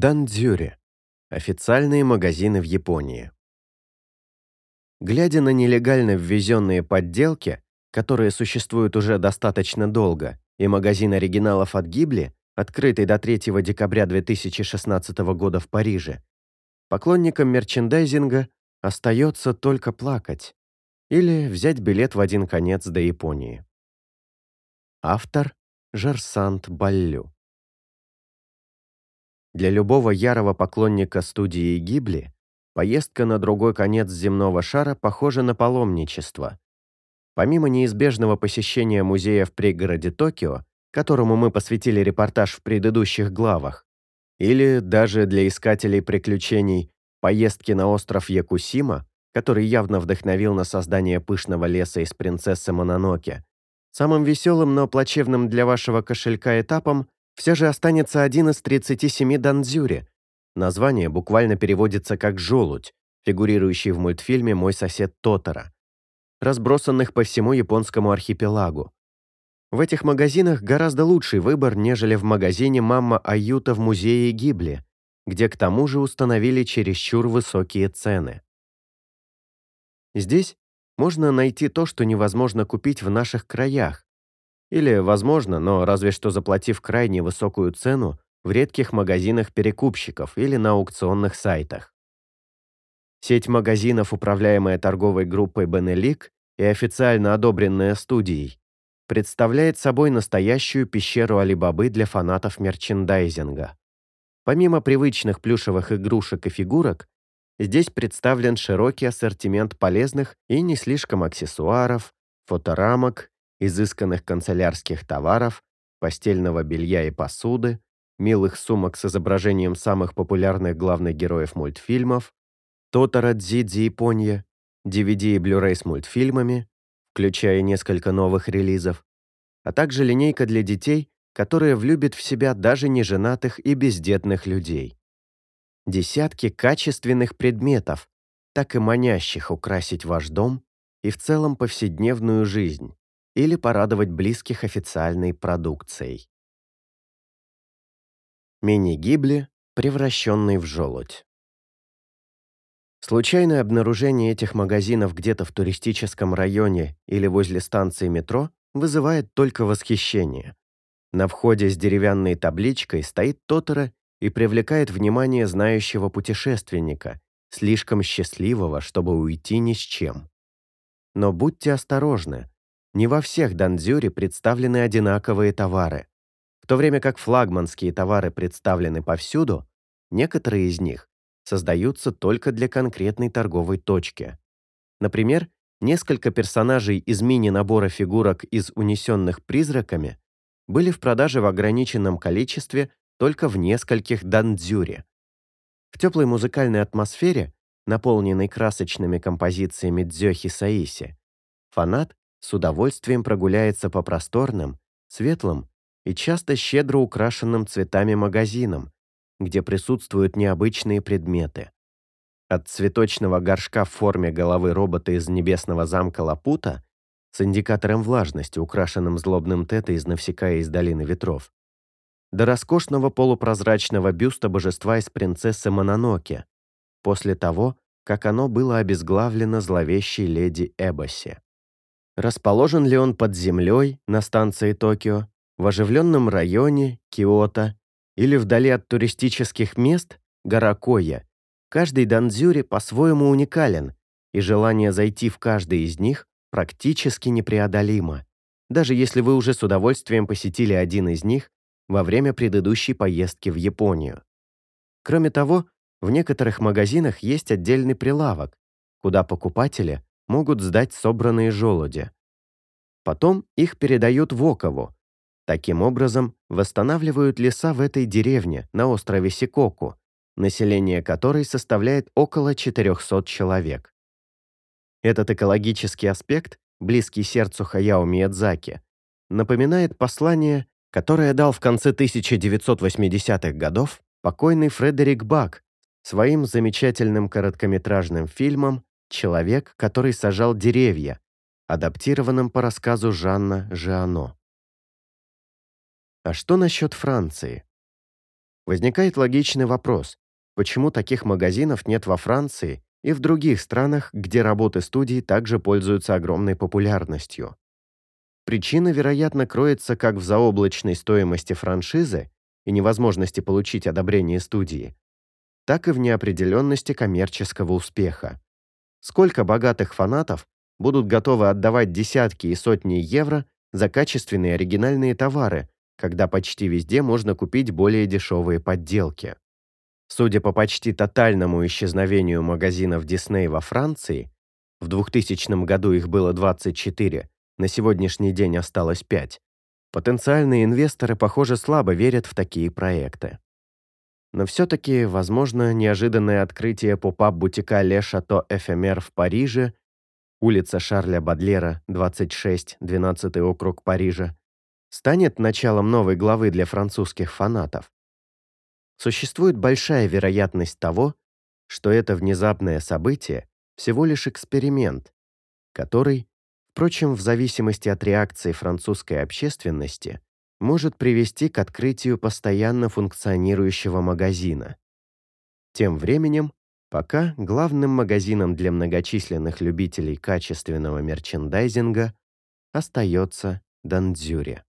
Дандзюри. Официальные магазины в Японии. Глядя на нелегально ввезенные подделки, которые существуют уже достаточно долго, и магазин оригиналов от Гибли, открытый до 3 декабря 2016 года в Париже, поклонникам мерчендайзинга остается только плакать или взять билет в один конец до Японии. Автор Жерсант Баллю Для любого ярого поклонника студии Гибли поездка на другой конец земного шара похожа на паломничество. Помимо неизбежного посещения музея в пригороде Токио, которому мы посвятили репортаж в предыдущих главах, или даже для искателей приключений поездки на остров Якусима, который явно вдохновил на создание пышного леса из принцессы Мононоке, самым веселым, но плачевным для вашего кошелька этапом все же останется один из 37 данзюри. Название буквально переводится как «желудь», фигурирующий в мультфильме «Мой сосед Тотора», разбросанных по всему японскому архипелагу. В этих магазинах гораздо лучший выбор, нежели в магазине «Мамма Аюта» в музее Гибли, где к тому же установили чересчур высокие цены. Здесь можно найти то, что невозможно купить в наших краях. Или, возможно, но разве что заплатив крайне высокую цену в редких магазинах перекупщиков или на аукционных сайтах. Сеть магазинов, управляемая торговой группой Бенелик и официально одобренная студией, представляет собой настоящую пещеру Алибабы для фанатов мерчендайзинга. Помимо привычных плюшевых игрушек и фигурок, здесь представлен широкий ассортимент полезных и не слишком аксессуаров, фоторамок, изысканных канцелярских товаров, постельного белья и посуды, милых сумок с изображением самых популярных главных героев мультфильмов, Тотара Дзидзи Япония, DVD и Blu-ray с мультфильмами, включая несколько новых релизов, а также линейка для детей, которая влюбит в себя даже неженатых и бездетных людей. Десятки качественных предметов, так и манящих украсить ваш дом и в целом повседневную жизнь или порадовать близких официальной продукцией. Мини-гибли, превращенный в желудь. Случайное обнаружение этих магазинов где-то в туристическом районе или возле станции метро вызывает только восхищение. На входе с деревянной табличкой стоит Тотора и привлекает внимание знающего путешественника, слишком счастливого, чтобы уйти ни с чем. Но будьте осторожны, не во всех Дандзюре представлены одинаковые товары. В то время как флагманские товары представлены повсюду, некоторые из них создаются только для конкретной торговой точки. Например, несколько персонажей из мини-набора фигурок из «Унесенных призраками» были в продаже в ограниченном количестве только в нескольких дандзюре. В теплой музыкальной атмосфере, наполненной красочными композициями Дзёхи Саиси, фанат с удовольствием прогуляется по просторным, светлым и часто щедро украшенным цветами магазинам, где присутствуют необычные предметы. От цветочного горшка в форме головы робота из небесного замка Лапута с индикатором влажности, украшенным злобным тета из Навсекая из Долины Ветров, до роскошного полупрозрачного бюста божества из принцессы Мононоке, после того, как оно было обезглавлено зловещей леди Эбоси. Расположен ли он под землей на станции Токио, в оживленном районе Киото или вдали от туристических мест гора Коя, каждый данзюри по-своему уникален, и желание зайти в каждый из них практически непреодолимо, даже если вы уже с удовольствием посетили один из них во время предыдущей поездки в Японию. Кроме того, в некоторых магазинах есть отдельный прилавок, куда покупатели могут сдать собранные желуди. Потом их передают в Окову, Таким образом, восстанавливают леса в этой деревне на острове Сикоку, население которой составляет около 400 человек. Этот экологический аспект, близкий сердцу Хаяо Миядзаки, напоминает послание, которое дал в конце 1980-х годов покойный Фредерик Бак своим замечательным короткометражным фильмом «Человек, который сажал деревья», адаптированным по рассказу Жанна Жиано. А что насчет Франции? Возникает логичный вопрос, почему таких магазинов нет во Франции и в других странах, где работы студий также пользуются огромной популярностью. Причина, вероятно, кроется как в заоблачной стоимости франшизы и невозможности получить одобрение студии, так и в неопределенности коммерческого успеха. Сколько богатых фанатов будут готовы отдавать десятки и сотни евро за качественные оригинальные товары, когда почти везде можно купить более дешевые подделки. Судя по почти тотальному исчезновению магазинов Disney во Франции, в 2000 году их было 24, на сегодняшний день осталось 5, потенциальные инвесторы, похоже, слабо верят в такие проекты. Но все-таки, возможно, неожиданное открытие поп-ап-бутика Ле Шато Эфемер в Париже, улица Шарля Бадлера, 26, 12 округ Парижа, станет началом новой главы для французских фанатов. Существует большая вероятность того, что это внезапное событие всего лишь эксперимент, который, впрочем, в зависимости от реакции французской общественности, может привести к открытию постоянно функционирующего магазина. Тем временем, пока главным магазином для многочисленных любителей качественного мерчендайзинга остается Дандзюри.